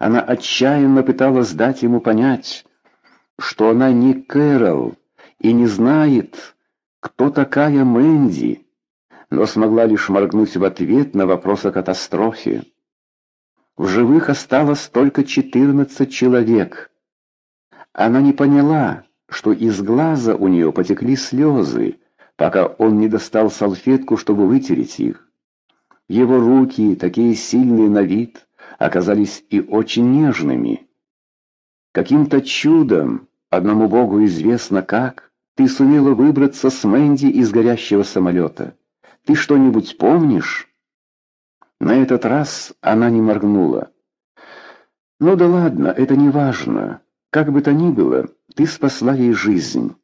Она отчаянно пыталась дать ему понять, что она не Кэрол и не знает, кто такая Мэнди, но смогла лишь моргнуть в ответ на вопрос о катастрофе. В живых осталось только четырнадцать человек. Она не поняла, что из глаза у нее потекли слезы, пока он не достал салфетку, чтобы вытереть их. Его руки, такие сильные на вид, оказались и очень нежными. Каким-то чудом, одному Богу известно как, ты сумела выбраться с Мэнди из горящего самолета. Ты что-нибудь помнишь? На этот раз она не моргнула. Ну да ладно, это не важно. Как бы то ни было, ты спасла ей жизнь.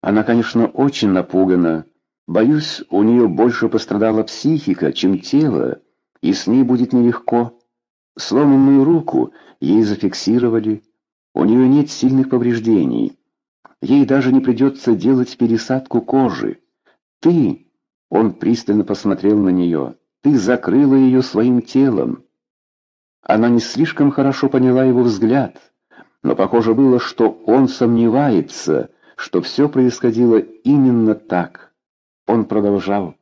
Она, конечно, очень напугана. Боюсь, у нее больше пострадала психика, чем тело, и с ней будет нелегко. Сломанную руку ей зафиксировали. У нее нет сильных повреждений. Ей даже не придется делать пересадку кожи. Ты, он пристально посмотрел на нее, ты закрыла ее своим телом. Она не слишком хорошо поняла его взгляд, но похоже было, что он сомневается, что все происходило именно так. Он продолжал.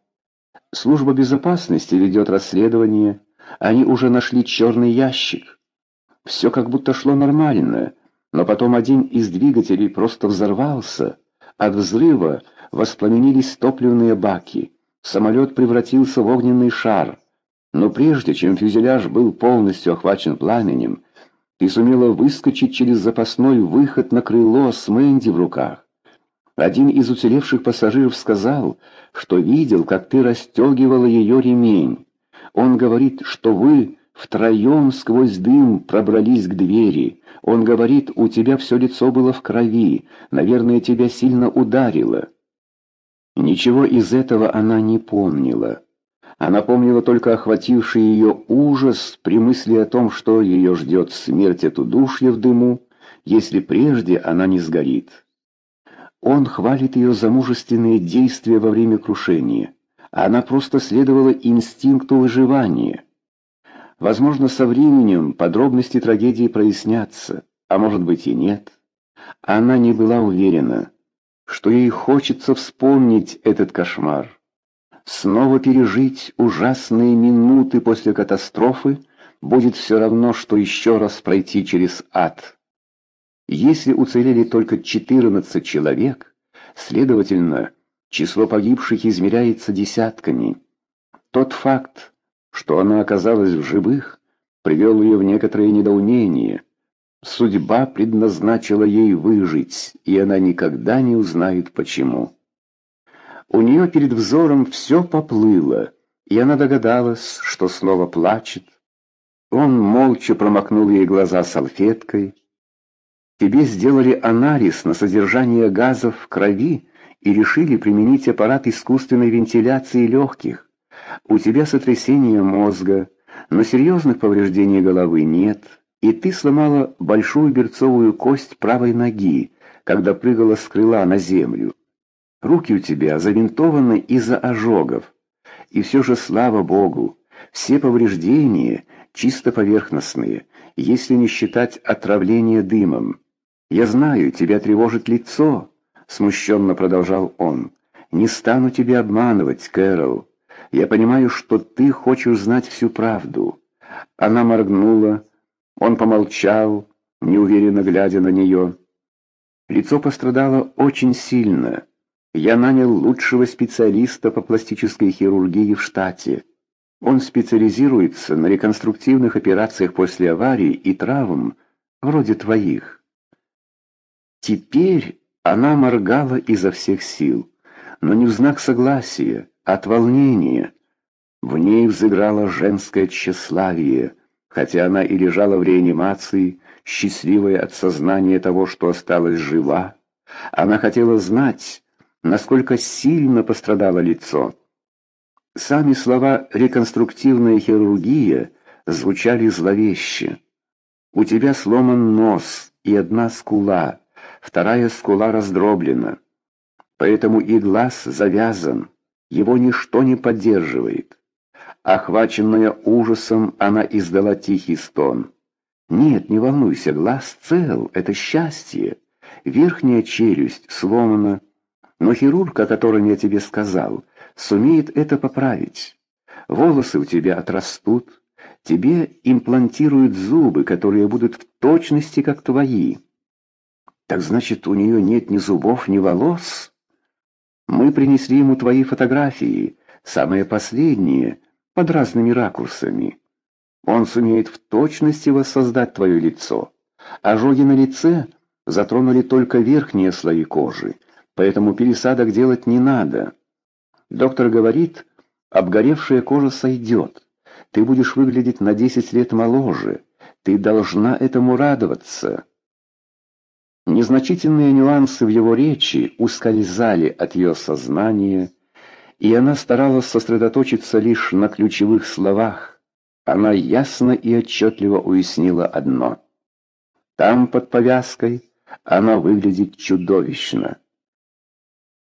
Служба безопасности ведет расследование, они уже нашли черный ящик. Все как будто шло нормально, но потом один из двигателей просто взорвался. От взрыва воспламенились топливные баки. Самолет превратился в огненный шар. Но прежде чем фюзеляж был полностью охвачен пламенем, ты сумела выскочить через запасной выход на крыло с Мэнди в руках. Один из уцелевших пассажиров сказал, что видел, как ты расстегивала ее ремень. Он говорит, что вы втроем сквозь дым пробрались к двери. Он говорит, у тебя все лицо было в крови, наверное, тебя сильно ударило. Ничего из этого она не помнила. Она помнила только охвативший ее ужас при мысли о том, что ее ждет смерть от удушья в дыму, если прежде она не сгорит. Он хвалит ее за мужественные действия во время крушения она просто следовала инстинкту выживания. Возможно, со временем подробности трагедии прояснятся, а может быть и нет. Она не была уверена, что ей хочется вспомнить этот кошмар. Снова пережить ужасные минуты после катастрофы будет все равно, что еще раз пройти через ад. Если уцелели только 14 человек, следовательно, Число погибших измеряется десятками. Тот факт, что она оказалась в живых, привел ее в некоторое недоумение. Судьба предназначила ей выжить, и она никогда не узнает почему. У нее перед взором все поплыло, и она догадалась, что снова плачет. Он молча промокнул ей глаза салфеткой. «Тебе сделали анализ на содержание газов в крови», и решили применить аппарат искусственной вентиляции легких. У тебя сотрясение мозга, но серьезных повреждений головы нет, и ты сломала большую берцовую кость правой ноги, когда прыгала с крыла на землю. Руки у тебя завинтованы из-за ожогов. И все же, слава богу, все повреждения чисто поверхностные, если не считать отравления дымом. Я знаю, тебя тревожит лицо, смущенно продолжал он. «Не стану тебя обманывать, Кэрол. Я понимаю, что ты хочешь знать всю правду». Она моргнула, он помолчал, неуверенно глядя на нее. Лицо пострадало очень сильно. Я нанял лучшего специалиста по пластической хирургии в штате. Он специализируется на реконструктивных операциях после аварий и травм, вроде твоих. Теперь она моргала изо всех сил, но не в знак согласия, а от волнения. В ней взыграло женское тщеславие, хотя она и лежала в реанимации, счастливая от сознания того, что осталась жива. Она хотела знать, насколько сильно пострадало лицо. Сами слова «реконструктивная хирургия» звучали зловеще. «У тебя сломан нос и одна скула», вторая скула раздроблена. Поэтому и глаз завязан, его ничто не поддерживает. Охваченная ужасом, она издала тихий стон. Нет, не волнуйся, глаз цел, это счастье. Верхняя челюсть сломана, но хирург, о котором я тебе сказал, сумеет это поправить. Волосы у тебя отрастут, тебе имплантируют зубы, которые будут в точности, как твои. Так значит, у нее нет ни зубов, ни волос? Мы принесли ему твои фотографии, самые последние, под разными ракурсами. Он сумеет в точности воссоздать твое лицо. Ожоги на лице затронули только верхние слои кожи, поэтому пересадок делать не надо. Доктор говорит, обгоревшая кожа сойдет. Ты будешь выглядеть на 10 лет моложе. Ты должна этому радоваться. Незначительные нюансы в его речи ускользали от ее сознания, и она старалась сосредоточиться лишь на ключевых словах. Она ясно и отчетливо уяснила одно. Там, под повязкой, она выглядит чудовищно.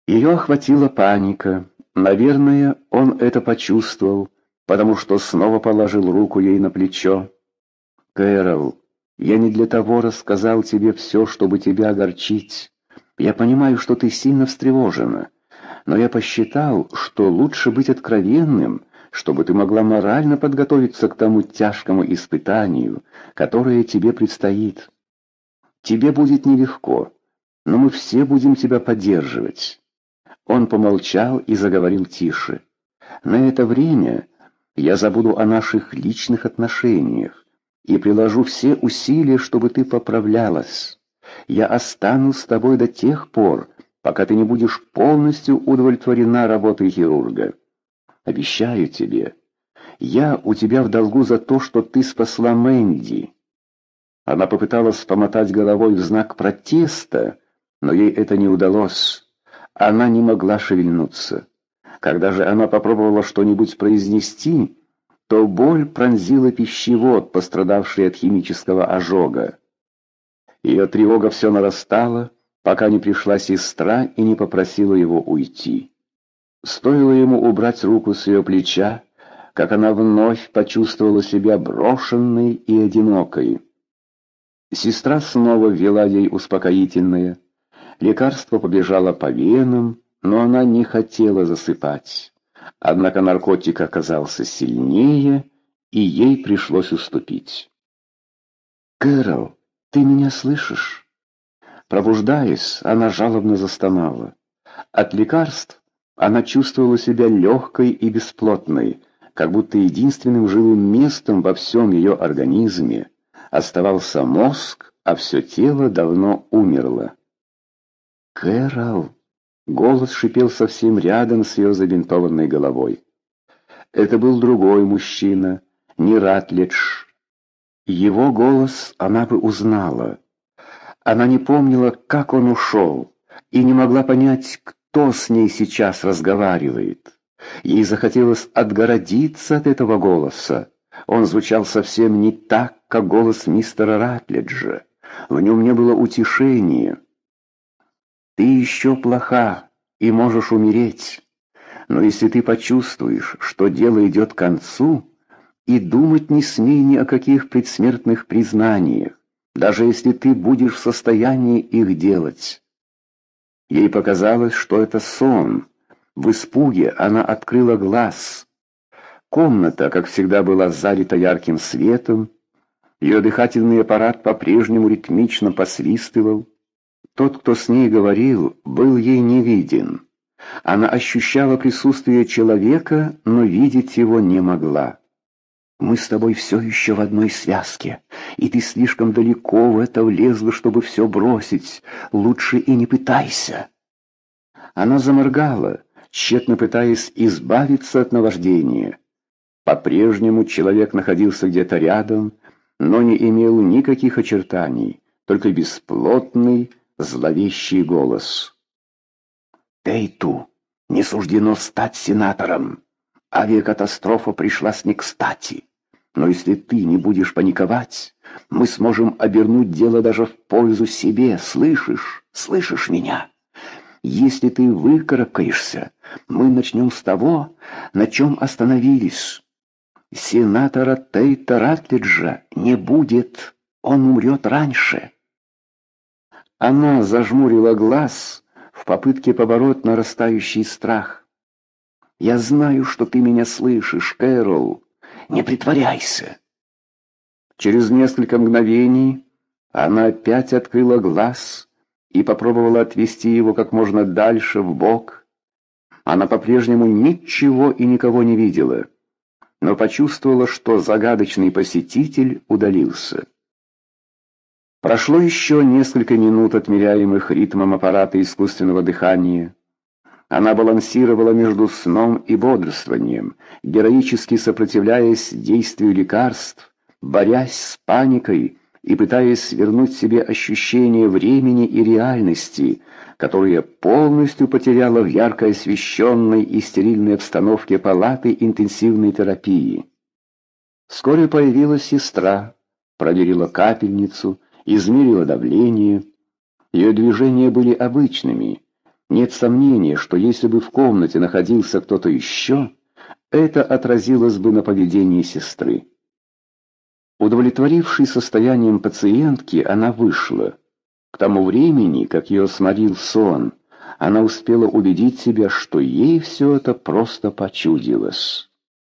Ее охватила паника. Наверное, он это почувствовал, потому что снова положил руку ей на плечо. «Кэрол, я не для того рассказал тебе все, чтобы тебя огорчить. Я понимаю, что ты сильно встревожена, но я посчитал, что лучше быть откровенным, чтобы ты могла морально подготовиться к тому тяжкому испытанию, которое тебе предстоит. Тебе будет нелегко, но мы все будем тебя поддерживать». Он помолчал и заговорил тише. «На это время я забуду о наших личных отношениях и приложу все усилия, чтобы ты поправлялась. Я останусь с тобой до тех пор, пока ты не будешь полностью удовлетворена работой хирурга. Обещаю тебе, я у тебя в долгу за то, что ты спасла Мэнди». Она попыталась помотать головой в знак протеста, но ей это не удалось. Она не могла шевельнуться. Когда же она попробовала что-нибудь произнести, то боль пронзила пищевод, пострадавший от химического ожога. Ее тревога все нарастала, пока не пришла сестра и не попросила его уйти. Стоило ему убрать руку с ее плеча, как она вновь почувствовала себя брошенной и одинокой. Сестра снова ввела ей успокоительное. Лекарство побежало по венам, но она не хотела засыпать. Однако наркотик оказался сильнее, и ей пришлось уступить. «Кэрол, ты меня слышишь?» Пробуждаясь, она жалобно застонала. От лекарств она чувствовала себя легкой и бесплотной, как будто единственным живым местом во всем ее организме оставался мозг, а все тело давно умерло. «Кэрол!» Голос шипел совсем рядом с ее забинтованной головой. Это был другой мужчина, не Ратлидж. Его голос она бы узнала. Она не помнила, как он ушел, и не могла понять, кто с ней сейчас разговаривает. Ей захотелось отгородиться от этого голоса. Он звучал совсем не так, как голос мистера Ратлиджа. В нем не было утешения. Ты еще плоха и можешь умереть. Но если ты почувствуешь, что дело идет к концу, и думать не смей ни о каких предсмертных признаниях, даже если ты будешь в состоянии их делать. Ей показалось, что это сон. В испуге она открыла глаз. Комната, как всегда, была залита ярким светом. Ее дыхательный аппарат по-прежнему ритмично посвистывал. Тот, кто с ней говорил, был ей не виден. Она ощущала присутствие человека, но видеть его не могла. «Мы с тобой все еще в одной связке, и ты слишком далеко в это влезла, чтобы все бросить. Лучше и не пытайся». Она заморгала, тщетно пытаясь избавиться от наваждения. По-прежнему человек находился где-то рядом, но не имел никаких очертаний, только бесплотный, зловещий голос. «Тейту не суждено стать сенатором. Авиакатастрофа пришлась не кстати. Но если ты не будешь паниковать, мы сможем обернуть дело даже в пользу себе. Слышишь? Слышишь меня? Если ты выкарабкаешься, мы начнем с того, на чем остановились. Сенатора Тейта Ратлиджа не будет». он умрет раньше. Она зажмурила глаз в попытке побороть нарастающий страх. «Я знаю, что ты меня слышишь, Кэрол. Не притворяйся!» Через несколько мгновений она опять открыла глаз и попробовала отвести его как можно дальше в бок. Она по-прежнему ничего и никого не видела, но почувствовала, что загадочный посетитель удалился. Прошло еще несколько минут, отмеряемых ритмом аппарата искусственного дыхания. Она балансировала между сном и бодрствованием, героически сопротивляясь действию лекарств, борясь с паникой и пытаясь вернуть себе ощущение времени и реальности, которое полностью потеряла в ярко освещенной и стерильной обстановке палаты интенсивной терапии. Вскоре появилась сестра, проверила капельницу, измерила давление. Ее движения были обычными. Нет сомнения, что если бы в комнате находился кто-то еще, это отразилось бы на поведении сестры. Удовлетворившись состоянием пациентки, она вышла. К тому времени, как ее сморил сон, она успела убедить себя, что ей все это просто почудилось.